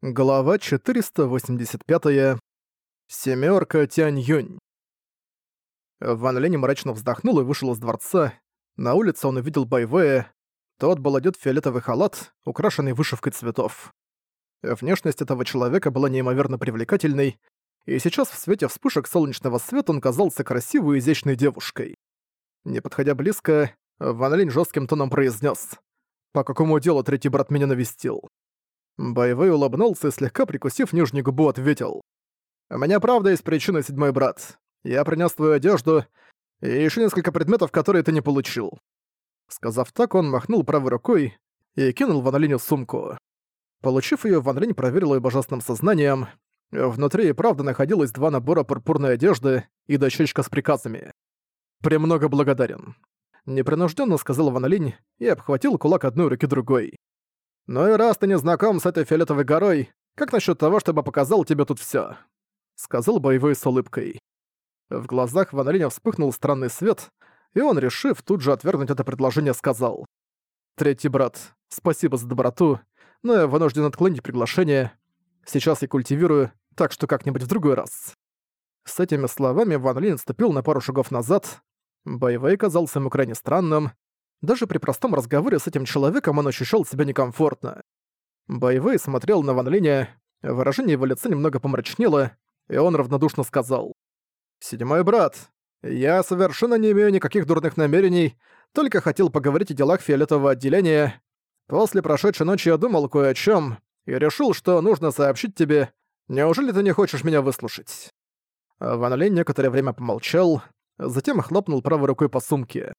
Глава 485. Семёрка Тянь-Юнь. Ван Линь мрачно вздохнул и вышел из дворца. На улице он увидел Байвея. Тот был одет в фиолетовый халат, украшенный вышивкой цветов. Внешность этого человека была неимоверно привлекательной, и сейчас в свете вспышек солнечного света он казался красивой и изящной девушкой. Не подходя близко, Ван Линь жёстким тоном произнес: «По какому делу третий брат меня навестил?» Боевой улыбнулся и, слегка прикусив нижнюю губу, ответил. «У меня правда есть причина, седьмой брат. Я принес твою одежду и еще несколько предметов, которые ты не получил». Сказав так, он махнул правой рукой и кинул Ван Линю сумку. Получив ее, Ван Линь проверил ее божественным сознанием. Внутри и правда находилось два набора пурпурной одежды и дощечка с приказами. «Премного благодарен», — непринужденно сказал Ван Линь и обхватил кулак одной руки другой. «Ну и раз ты не знаком с этой фиолетовой горой, как насчет того, чтобы показал тебе тут всё?» — сказал боевой с улыбкой. В глазах Ван вспыхнул странный свет, и он, решив тут же отвергнуть это предложение, сказал. «Третий брат, спасибо за доброту, но я вынужден отклонить приглашение. Сейчас я культивирую, так что как-нибудь в другой раз». С этими словами Ван Линь отступил на пару шагов назад. Боевой казался ему крайне странным, даже при простом разговоре с этим человеком он ощущал себя некомфортно. Боевой смотрел на Ван Линя, выражение его лица немного помрачнело, и он равнодушно сказал. «Седьмой брат, я совершенно не имею никаких дурных намерений, только хотел поговорить о делах фиолетового отделения. После прошедшей ночи я думал кое о чем и решил, что нужно сообщить тебе. Неужели ты не хочешь меня выслушать?» Ван Линь некоторое время помолчал, затем хлопнул правой рукой по сумке.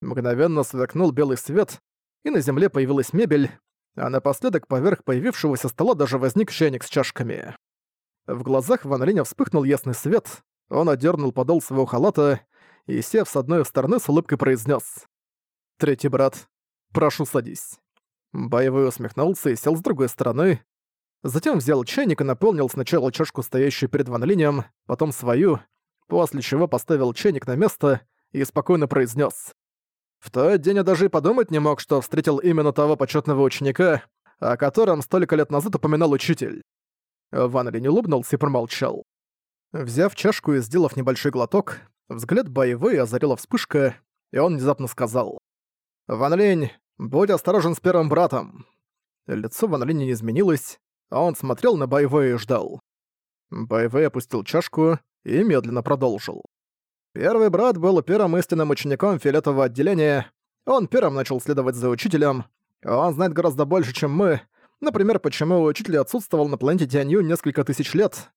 Мгновенно сверкнул белый свет, и на земле появилась мебель, а напоследок поверх появившегося стола даже возник чайник с чашками. В глазах Ван Линя вспыхнул ясный свет, он одернул подол своего халата и, сев с одной стороны, с улыбкой произнес: «Третий брат, прошу садись». Боевой усмехнулся и сел с другой стороны, затем взял чайник и наполнил сначала чашку, стоящую перед Ван Линем, потом свою, после чего поставил чайник на место и спокойно произнес: в тот день я даже и подумать не мог, что встретил именно того почетного ученика, о котором столько лет назад упоминал учитель. Ван Линь улыбнулся и промолчал. Взяв чашку и сделав небольшой глоток, взгляд боевой озарила вспышка, и он внезапно сказал. «Ван Линь, будь осторожен с первым братом!» Лицо Ван Линя не изменилось, а он смотрел на боевой и ждал. Боевой опустил чашку и медленно продолжил. Первый брат был первым истинным учеником фиолетового отделения. Он первым начал следовать за учителем. Он знает гораздо больше, чем мы. Например, почему учитель отсутствовал на планете Тянью несколько тысяч лет.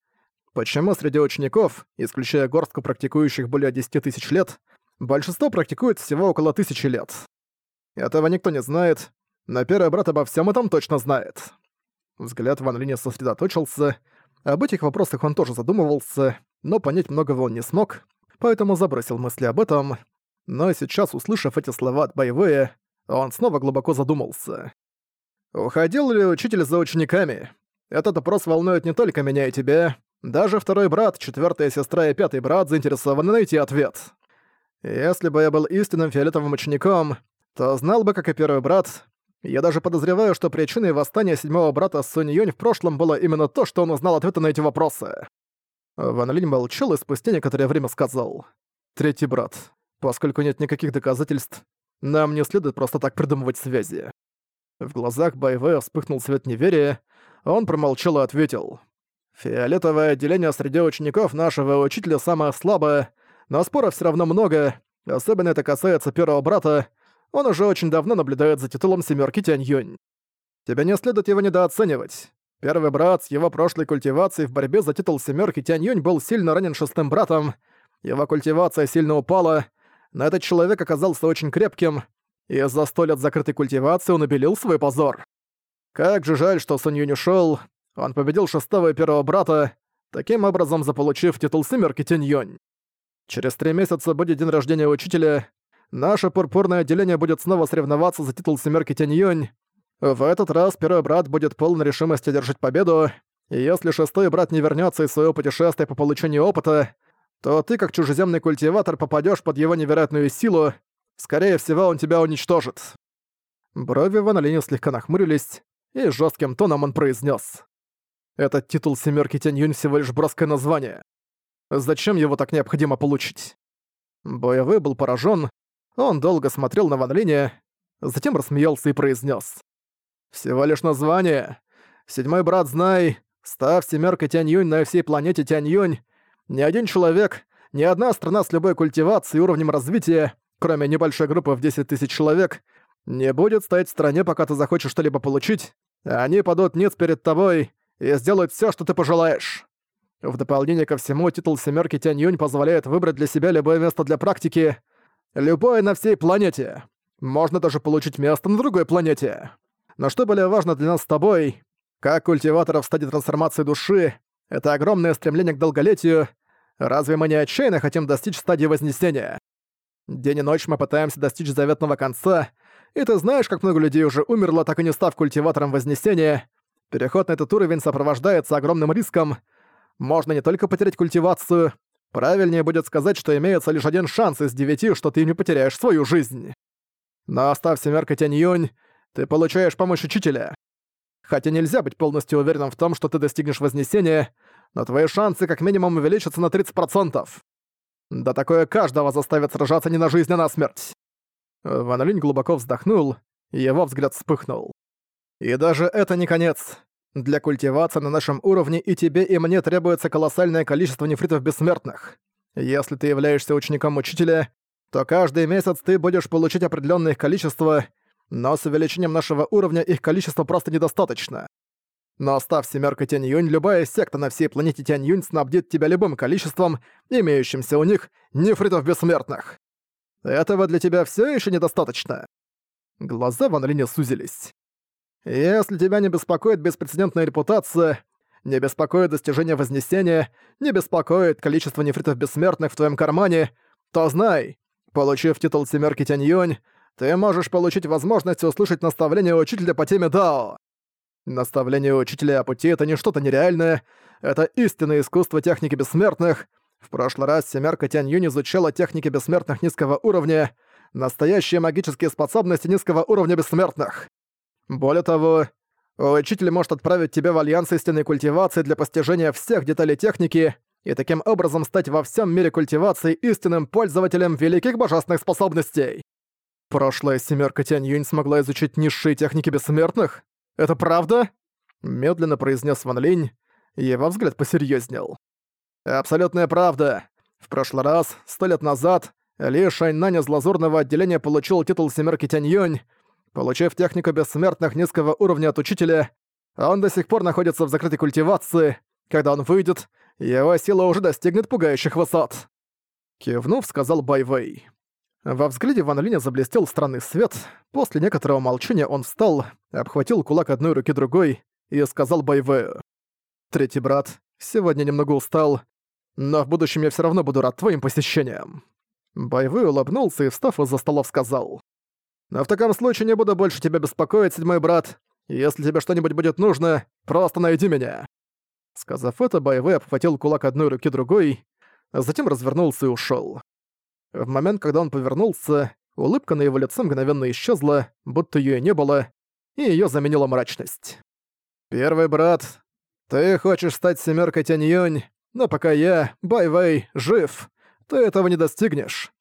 Почему среди учеников, исключая горстку практикующих более 10 тысяч лет, большинство практикует всего около тысячи лет. Этого никто не знает, но первый брат обо всем этом точно знает. Взгляд Ван Линя сосредоточился. Об этих вопросах он тоже задумывался, но понять многого он не смог, поэтому забросил мысли об этом. Но сейчас, услышав эти слова от боевые, он снова глубоко задумался. «Уходил ли учитель за учениками? Этот вопрос волнует не только меня и тебя. Даже второй брат, четвертая сестра и пятый брат заинтересованы найти ответ. Если бы я был истинным фиолетовым учеником, то знал бы, как и первый брат. Я даже подозреваю, что причиной восстания седьмого брата Сунь Юнь в прошлом было именно то, что он узнал ответы на эти вопросы. Ван Линь молчал и спустя некоторое время сказал. «Третий брат, поскольку нет никаких доказательств, нам не следует просто так придумывать связи». В глазах Байвея вспыхнул свет неверия, он промолчал и ответил. «Фиолетовое отделение среди учеников нашего учителя самое слабое, но споров все равно много, особенно это касается первого брата, он уже очень давно наблюдает за титулом семерки Тянь-Юнь. Тебе не следует его недооценивать. Первый брат с его прошлой культивацией в борьбе за титул семерки Тянь-Юнь был сильно ранен шестым братом. Его культивация сильно упала, но этот человек оказался очень крепким, и за сто лет закрытой культивации он убелил свой позор. Как же жаль, что Сунь Юнь ушёл. Он победил шестого и первого брата, таким образом заполучив титул семерки Тянь-Юнь. Через три месяца будет день рождения учителя. Наше пурпурное отделение будет снова соревноваться за титул семерки Тянь-Юнь, в этот раз первый брат будет полон решимости одержать победу, и если шестой брат не вернется из своего путешествия по получению опыта, то ты, как чужеземный культиватор, попадешь под его невероятную силу. Скорее всего, он тебя уничтожит». Брови Ван Линя слегка нахмурились, и жестким тоном он произнес: Этот титул «семерки Тянь-Юнь» всего лишь броское название. Зачем его так необходимо получить? Боевой был поражен. Он долго смотрел на Ван Линя, затем рассмеялся и произнес: «Всего лишь название. Седьмой брат, знай, став семеркой Тянь-Юнь на всей планете Тянь-Юнь, ни один человек, ни одна страна с любой культивацией и уровнем развития, кроме небольшой группы в 10 тысяч человек, не будет стоять в стране, пока ты захочешь что-либо получить, они падут ниц перед тобой и сделают все, что ты пожелаешь. В дополнение ко всему, титул «семерки Тянь-Юнь» позволяет выбрать для себя любое место для практики, любое на всей планете. Можно даже получить место на другой планете. Но что более важно для нас с тобой, как культиваторов в стадии трансформации души, это огромное стремление к долголетию. Разве мы не отчаянно хотим достичь стадии Вознесения? День и ночь мы пытаемся достичь заветного конца, и ты знаешь, как много людей уже умерло, так и не став культиватором Вознесения. Переход на этот уровень сопровождается огромным риском. Можно не только потерять культивацию, правильнее будет сказать, что имеется лишь один шанс из девяти, что ты не потеряешь свою жизнь. Но оставь семерка Тянь-Юнь, ты получаешь помощь учителя. Хотя нельзя быть полностью уверенным в том, что ты достигнешь Вознесения, но твои шансы как минимум увеличатся на 30%. Да такое каждого заставит сражаться не на жизнь, а на смерть. Ван Линь глубоко вздохнул, и его взгляд вспыхнул. И даже это не конец. Для культивации на нашем уровне и тебе, и мне требуется колоссальное количество нефритов бессмертных. Если ты являешься учеником учителя, то каждый месяц ты будешь получить определенное их количество, но с увеличением нашего уровня их количество просто недостаточно. Но став семеркой Тянь-Юнь, любая секта на всей планете Тянь-Юнь снабдит тебя любым количеством, имеющимся у них, нефритов бессмертных. Этого для тебя все еще недостаточно. Глаза Ван Линя сузились. Если тебя не беспокоит беспрецедентная репутация, не беспокоит достижение Вознесения, не беспокоит количество нефритов бессмертных в твоем кармане, то знай, получив титул семерки Тянь-Юнь, ты можешь получить возможность услышать наставление учителя по теме Дао. Наставление учителя о пути — это не что-то нереальное, это истинное искусство техники бессмертных. В прошлый раз семерка Тянь Юнь изучала техники бессмертных низкого уровня, настоящие магические способности низкого уровня бессмертных. Более того, учитель может отправить тебя в Альянс истинной культивации для постижения всех деталей техники и таким образом стать во всем мире культивации истинным пользователем великих божественных способностей. Прошлая семерка Тянь Юнь смогла изучить низшие техники бессмертных? Это правда?» Медленно произнес Ван Линь, его взгляд посерьезнел. «Абсолютная правда. В прошлый раз, сто лет назад, Ли Шайнань из лазурного отделения получил титул «Семерки Тянь-Юнь». Получив технику бессмертных низкого уровня от учителя, он до сих пор находится в закрытой культивации. Когда он выйдет, его сила уже достигнет пугающих высот. Кивнув, сказал Байвей. Во взгляде Ван Линя заблестел странный свет. После некоторого молчания он встал, обхватил кулак одной руки другой и сказал Байвею. «Третий брат, сегодня немного устал, но в будущем я все равно буду рад твоим посещениям». Байвей улыбнулся и, встав из-за столов, сказал. «Но в таком случае не буду больше тебя беспокоить, седьмой брат. Если тебе что-нибудь будет нужно, просто найди меня». Сказав это, Байвей обхватил кулак одной руки другой, а затем развернулся и ушел. В момент, когда он повернулся, улыбка на его лице мгновенно исчезла, будто и не было, и её заменила мрачность. «Первый брат, ты хочешь стать семёркой Тянь-Юнь, но пока я, Бай-Вэй, жив, ты этого не достигнешь.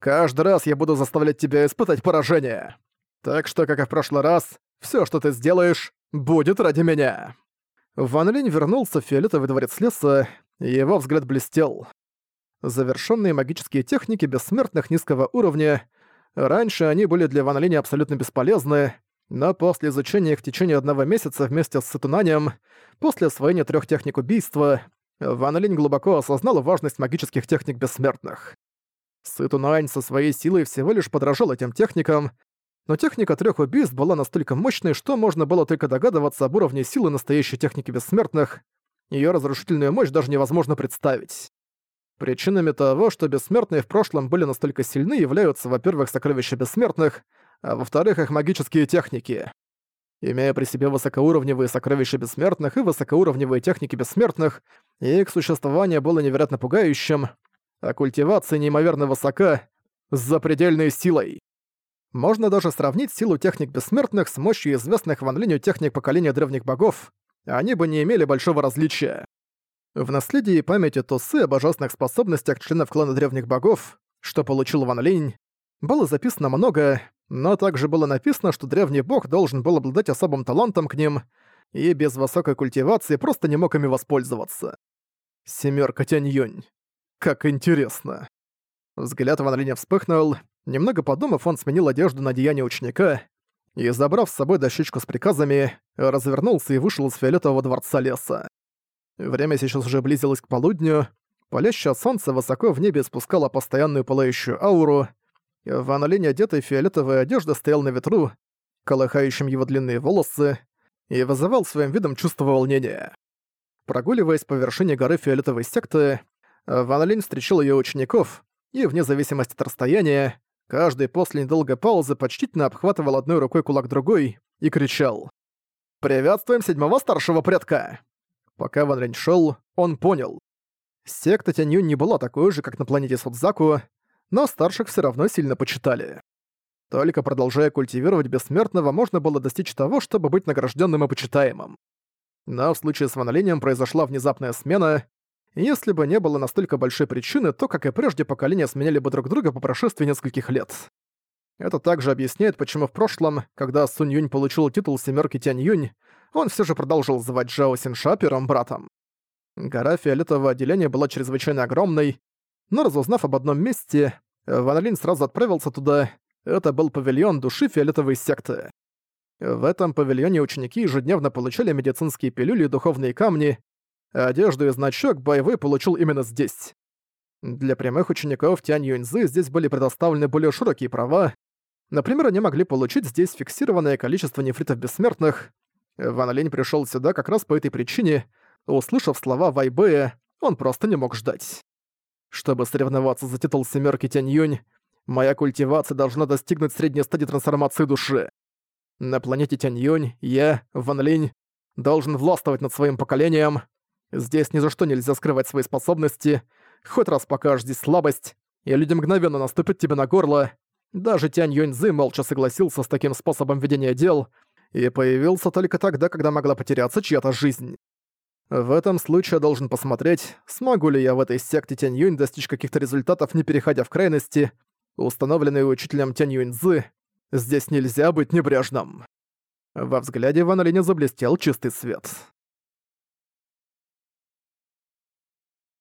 Каждый раз я буду заставлять тебя испытать поражение. Так что, как и в прошлый раз, всё, что ты сделаешь, будет ради меня». Ван Линь вернулся в фиолетовый дворец леса, и его взгляд блестел завершенные магические техники бессмертных низкого уровня. Раньше они были для Ван Линя абсолютно бесполезны, но после изучения их в течение одного месяца вместе с Сатунанием, после освоения трех техник убийства, Ван Линь глубоко осознал важность магических техник бессмертных. Сытунань со своей силой всего лишь подражал этим техникам, но техника трех убийств была настолько мощной, что можно было только догадываться об уровне силы настоящей техники бессмертных, ее разрушительную мощь даже невозможно представить. Причинами того, что бессмертные в прошлом были настолько сильны, являются, во-первых, сокровища бессмертных, а во-вторых, их магические техники. Имея при себе высокоуровневые сокровища бессмертных и высокоуровневые техники бессмертных, их существование было невероятно пугающим, а культивация неимоверно высока, с запредельной силой. Можно даже сравнить силу техник бессмертных с мощью известных Ван Линю техник поколения древних богов, они бы не имели большого различия. В наследии и памяти Тусы о божественных способностях членов клана древних богов, что получил Ван Линь, было записано много, но также было написано, что древний бог должен был обладать особым талантом к ним и без высокой культивации просто не мог ими воспользоваться. Семёрка Тянь-Юнь. Как интересно. Взгляд Ван Линя вспыхнул. Немного подумав, он сменил одежду на деяние ученика и, забрав с собой дощечку с приказами, развернулся и вышел из фиолетового дворца леса. Время сейчас уже близилось к полудню, палящее солнце высоко в небе спускало постоянную пылающую ауру, Ван Линь, одетый в фиолетовую одежду, стоял на ветру, колыхающим его длинные волосы, и вызывал своим видом чувство волнения. Прогуливаясь по вершине горы фиолетовой секты, Ван Линь встречал ее учеников, и вне зависимости от расстояния, каждый после недолгой паузы почтительно обхватывал одной рукой кулак другой и кричал «Приветствуем седьмого старшего предка!» Пока Ван Линь шел, он понял. Секта Тянью не была такой же, как на планете Судзаку, но старших все равно сильно почитали. Только продолжая культивировать бессмертного, можно было достичь того, чтобы быть награжденным и почитаемым. Но в случае с Ванолением произошла внезапная смена, если бы не было настолько большой причины, то, как и прежде, поколения сменяли бы друг друга по прошествии нескольких лет. Это также объясняет, почему в прошлом, когда Сунь Юнь получил титул «семерки Тянь Юнь», он все же продолжил звать Джао Синша первым братом. Гора фиолетового отделения была чрезвычайно огромной, но разузнав об одном месте, Ван Линь сразу отправился туда. Это был павильон души фиолетовой секты. В этом павильоне ученики ежедневно получали медицинские пилюли и духовные камни, а одежду и значок боевой получил именно здесь. Для прямых учеников Тянь Юньзы здесь были предоставлены более широкие права. Например, они могли получить здесь фиксированное количество нефритов бессмертных. Ван Линь пришёл сюда как раз по этой причине. Услышав слова Вайбэя, он просто не мог ждать. Чтобы соревноваться за титул семерки Тянь-Юнь, моя культивация должна достигнуть средней стадии трансформации души. На планете Тянь-Юнь я, Ван Линь, должен властвовать над своим поколением. Здесь ни за что нельзя скрывать свои способности. Хоть раз покажешь здесь слабость, и люди мгновенно наступят тебе на горло. Даже Тянь Юньзы молча согласился с таким способом ведения дел и появился только тогда, когда могла потеряться чья-то жизнь. В этом случае я должен посмотреть, смогу ли я в этой секте Тянь Юнь достичь каких-то результатов, не переходя в крайности, установленные учителем Тянь Юнь Цзы. Здесь нельзя быть небрежным. Во взгляде Ван Линя заблестел чистый свет.